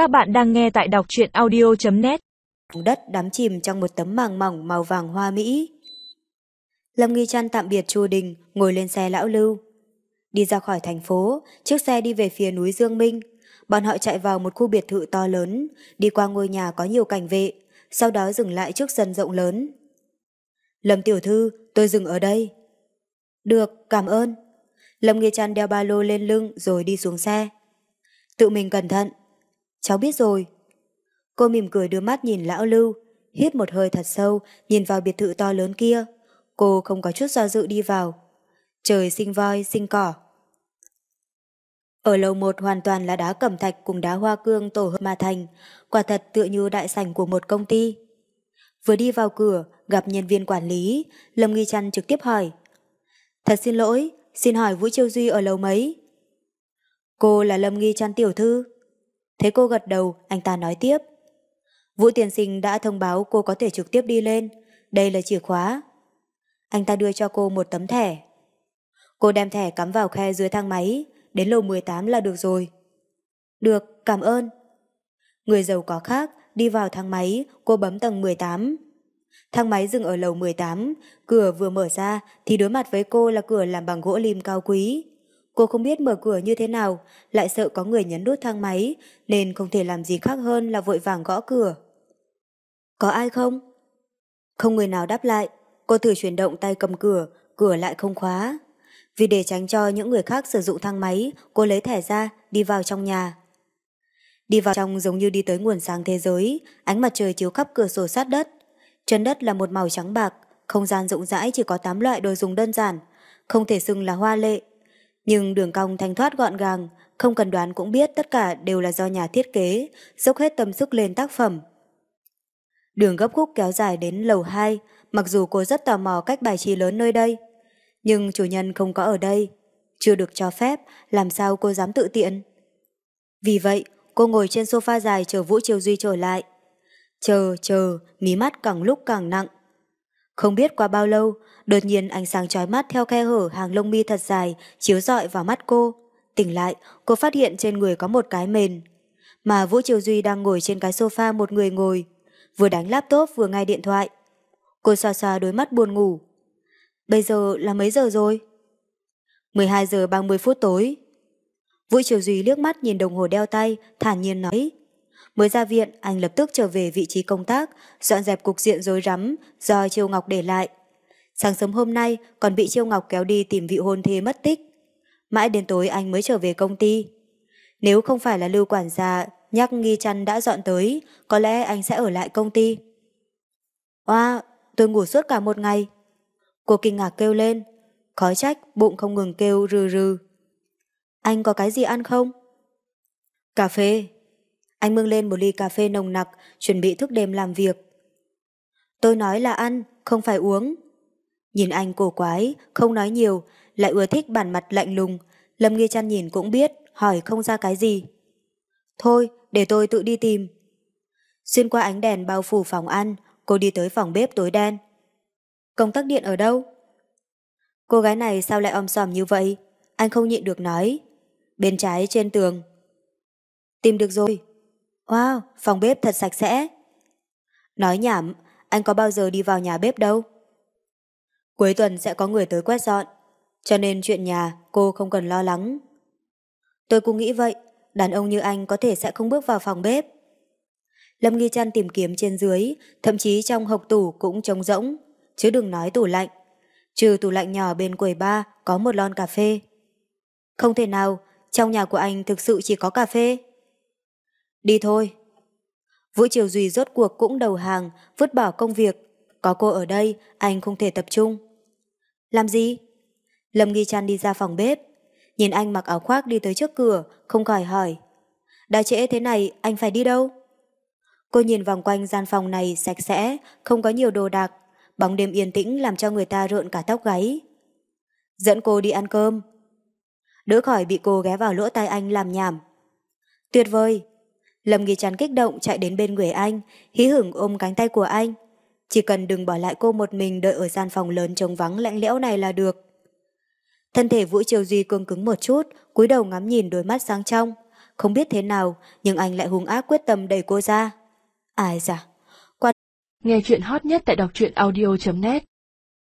Các bạn đang nghe tại đọc truyện audio.net Đất đắm chìm trong một tấm màng mỏng màu vàng hoa mỹ. Lâm Nghi Trăn tạm biệt Chu Đình, ngồi lên xe lão lưu. Đi ra khỏi thành phố, chiếc xe đi về phía núi Dương Minh. Bọn họ chạy vào một khu biệt thự to lớn, đi qua ngôi nhà có nhiều cảnh vệ, sau đó dừng lại trước sân rộng lớn. Lâm Tiểu Thư, tôi dừng ở đây. Được, cảm ơn. Lâm Nghi Trăn đeo ba lô lên lưng rồi đi xuống xe. Tự mình cẩn thận. Cháu biết rồi. Cô mỉm cười đưa mắt nhìn lão Lưu, hít một hơi thật sâu, nhìn vào biệt thự to lớn kia. Cô không có chút do dự đi vào. Trời sinh voi, sinh cỏ. Ở lầu một hoàn toàn là đá cẩm thạch cùng đá hoa cương tổ hợp mà thành, quả thật tựa như đại sảnh của một công ty. Vừa đi vào cửa, gặp nhân viên quản lý, Lâm Nghi Trăn trực tiếp hỏi. Thật xin lỗi, xin hỏi Vũ Chiêu Duy ở lầu mấy? Cô là Lâm Nghi Trăn tiểu thư thấy cô gật đầu, anh ta nói tiếp. Vũ tiền sinh đã thông báo cô có thể trực tiếp đi lên. Đây là chìa khóa. Anh ta đưa cho cô một tấm thẻ. Cô đem thẻ cắm vào khe dưới thang máy, đến lầu 18 là được rồi. Được, cảm ơn. Người giàu có khác, đi vào thang máy, cô bấm tầng 18. Thang máy dừng ở lầu 18, cửa vừa mở ra thì đối mặt với cô là cửa làm bằng gỗ lim cao quý. Cô không biết mở cửa như thế nào, lại sợ có người nhấn nút thang máy, nên không thể làm gì khác hơn là vội vàng gõ cửa. Có ai không? Không người nào đáp lại, cô thử chuyển động tay cầm cửa, cửa lại không khóa. Vì để tránh cho những người khác sử dụng thang máy, cô lấy thẻ ra, đi vào trong nhà. Đi vào trong giống như đi tới nguồn sáng thế giới, ánh mặt trời chiếu khắp cửa sổ sát đất. Chân đất là một màu trắng bạc, không gian rộng rãi chỉ có 8 loại đồ dùng đơn giản, không thể xưng là hoa lệ. Nhưng đường cong thanh thoát gọn gàng, không cần đoán cũng biết tất cả đều là do nhà thiết kế, dốc hết tâm sức lên tác phẩm. Đường gấp khúc kéo dài đến lầu 2, mặc dù cô rất tò mò cách bài trí lớn nơi đây. Nhưng chủ nhân không có ở đây, chưa được cho phép, làm sao cô dám tự tiện. Vì vậy, cô ngồi trên sofa dài chờ Vũ Triều Duy trở lại. Chờ, chờ, mí mắt càng lúc càng nặng. Không biết qua bao lâu, đột nhiên ánh sáng chói mắt theo khe hở hàng lông mi thật dài chiếu rọi vào mắt cô. Tỉnh lại, cô phát hiện trên người có một cái mền. Mà Vũ Triều Duy đang ngồi trên cái sofa một người ngồi, vừa đánh laptop vừa ngay điện thoại. Cô xoa xoa đôi mắt buồn ngủ. Bây giờ là mấy giờ rồi? 12 giờ 30 phút tối. Vũ Triều Duy liếc mắt nhìn đồng hồ đeo tay, thản nhiên nói. Mới ra viện, anh lập tức trở về vị trí công tác, dọn dẹp cục diện rối rắm do Triều Ngọc để lại. Sáng sớm hôm nay còn bị Triều Ngọc kéo đi tìm vị hôn thê mất tích. Mãi đến tối anh mới trở về công ty. Nếu không phải là lưu quản gia nhắc nghi chăn đã dọn tới, có lẽ anh sẽ ở lại công ty. Oa, tôi ngủ suốt cả một ngày. Cô kinh ngạc kêu lên, khói trách, bụng không ngừng kêu rừ rừ. Anh có cái gì ăn không? Cà phê. Anh bưng lên một ly cà phê nồng nặc, chuẩn bị thức đêm làm việc. Tôi nói là ăn, không phải uống. Nhìn anh cổ quái, không nói nhiều, lại ưa thích bản mặt lạnh lùng. Lâm Nghi Trăn nhìn cũng biết, hỏi không ra cái gì. Thôi, để tôi tự đi tìm. Xuyên qua ánh đèn bao phủ phòng ăn, cô đi tới phòng bếp tối đen. Công tắc điện ở đâu? Cô gái này sao lại om sòm như vậy? Anh không nhịn được nói. Bên trái trên tường. Tìm được rồi. Wow, phòng bếp thật sạch sẽ. Nói nhảm, anh có bao giờ đi vào nhà bếp đâu. Cuối tuần sẽ có người tới quét dọn, cho nên chuyện nhà cô không cần lo lắng. Tôi cũng nghĩ vậy, đàn ông như anh có thể sẽ không bước vào phòng bếp. Lâm Nghi Trăn tìm kiếm trên dưới, thậm chí trong hộc tủ cũng trống rỗng, chứ đừng nói tủ lạnh. Trừ tủ lạnh nhỏ bên quầy ba có một lon cà phê. Không thể nào, trong nhà của anh thực sự chỉ có cà phê. Đi thôi. Vũ Triều Duy rốt cuộc cũng đầu hàng, vứt bỏ công việc. Có cô ở đây, anh không thể tập trung. Làm gì? Lâm Nghi Trăn đi ra phòng bếp. Nhìn anh mặc áo khoác đi tới trước cửa, không khỏi hỏi. Đã trễ thế này, anh phải đi đâu? Cô nhìn vòng quanh gian phòng này sạch sẽ, không có nhiều đồ đạc. Bóng đêm yên tĩnh làm cho người ta rợn cả tóc gáy. Dẫn cô đi ăn cơm. Đỡ khỏi bị cô ghé vào lỗ tai anh làm nhảm. Tuyệt vời! Lâm Nghi Trăn kích động chạy đến bên người anh, hí hửng ôm cánh tay của anh. Chỉ cần đừng bỏ lại cô một mình đợi ở gian phòng lớn trống vắng lạnh lẽo này là được. Thân thể Vũ Triều Duy cương cứng một chút, cúi đầu ngắm nhìn đôi mắt sáng trong. Không biết thế nào, nhưng anh lại hung ác quyết tâm đẩy cô ra. Ai da, Nghe chuyện hot nhất tại đọc truyện audio.net